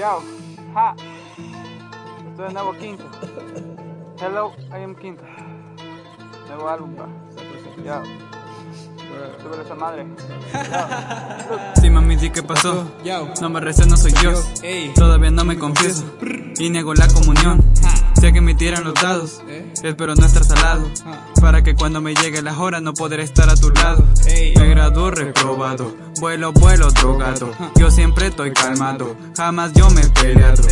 Yo, ha. Estoy de nuevo Quinto. Hello, I am Quinto. Nuevo álbum, pa. Yo. Súbele esa madre. Sí, mami, di qué pasó. No me reces, no soy Dios. Todavía no me confieso. Y niego la comunión. Sé que me tiran los dados. Espero no estar salado. Para que cuando me llegue la hora no poder estar a tu lado. Me graduó reprobado. Vuelo, vuelo, drogado. Yo siempre estoy calmado. Jamás yo me he peleado.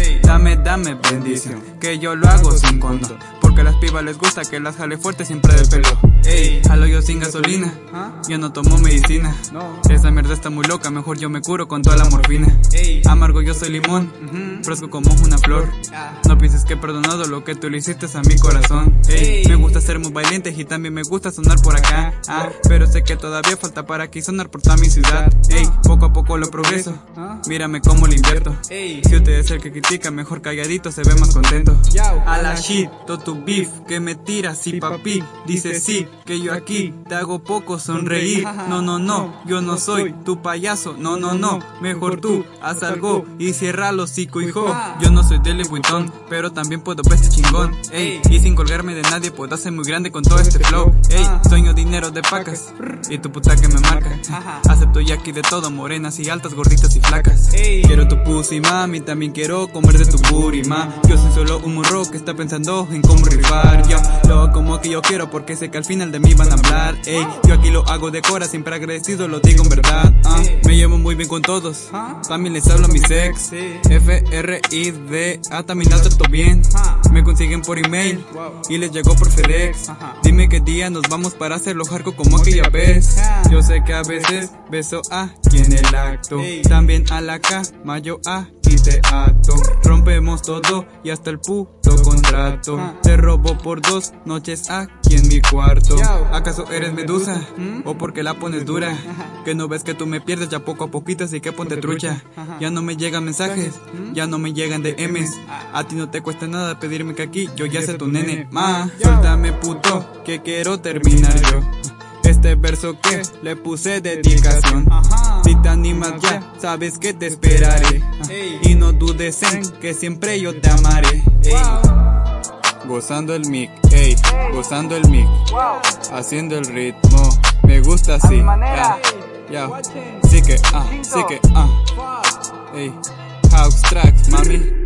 Dame, bendición. Que yo lo hago sin condón. Porque a las pibas les gusta que las jale fuerte siempre de pelo. Ey, jalo yo sin gasolina. Yo no tomo medicina. Esa mierda está muy loca, mejor yo me curo con toda la morfina. Amargo yo soy limón, fresco como una flor. Pienses que he perdonado lo que tú le hiciste a mi corazón. Ey, me gusta ser muy valiente y también me gusta sonar por acá. Ah, pero sé que todavía falta para aquí sonar por toda mi ciudad. Ey, poco a poco lo progreso. Mírame cómo lo invierto. Si usted es el que critica, mejor calladito se ve más contento. A la shit, todo tu beef que me tiras y papi dice sí que yo aquí te hago poco sonreír. No, no, no, yo no soy tu payaso. No, no, no, mejor tú haz algo y cierra los hocico, hijo. Yo no soy Dele Winton, pero también puedo este chingón. Ey, y sin colgarme de nadie puedo hacer muy grande con todo este flow. Ey, sueño dinero de pacas y tu puta que me marca. Acepto ya aquí de todo, morenas y altas, gorditas y flacas. Quiero tu pussy, mami, también quiero comer de tu booty, ma. Yo soy solo un morro que está pensando en cómo rifar. Yo lo como que yo quiero porque sé que al final de mí van a hablar. Ey, yo aquí lo hago de cora, siempre agradecido, lo digo en verdad. ah. Me llevo muy bien con todos, también les hablo a mis ex. F, R, I, D, A, también trato bien. Me consiguen por email y les llegó por FedEx. Dime qué día nos vamos para hacerlo jarco como aquella vez. Yo sé que a veces beso a quien el acto. También a la K, mayo a y te ato. Rompemos todo y hasta el puto contrato. Te robo por dos noches aquí en mi cuarto. ¿Acaso eres medusa? ¿O porque la pones dura? Que no ves que tú me pierdes ya poco a poquito, así que ponte trucha. Ya no me llegan mensajes, ya no me llegan DMs. A ti no te cuesta nada que aquí yo ya sé tu nene. Ma, suéltame puto, que quiero terminar yo. Este verso que le puse dedicación. Si te animas ya, sabes que te esperaré. Y no dudes en que siempre yo te amaré. Ey. Gozando el mic, ey, gozando el mic, haciendo el ritmo, me gusta así, ya, ya, sí que, ah, sí que, ah, ey, house tracks, mami.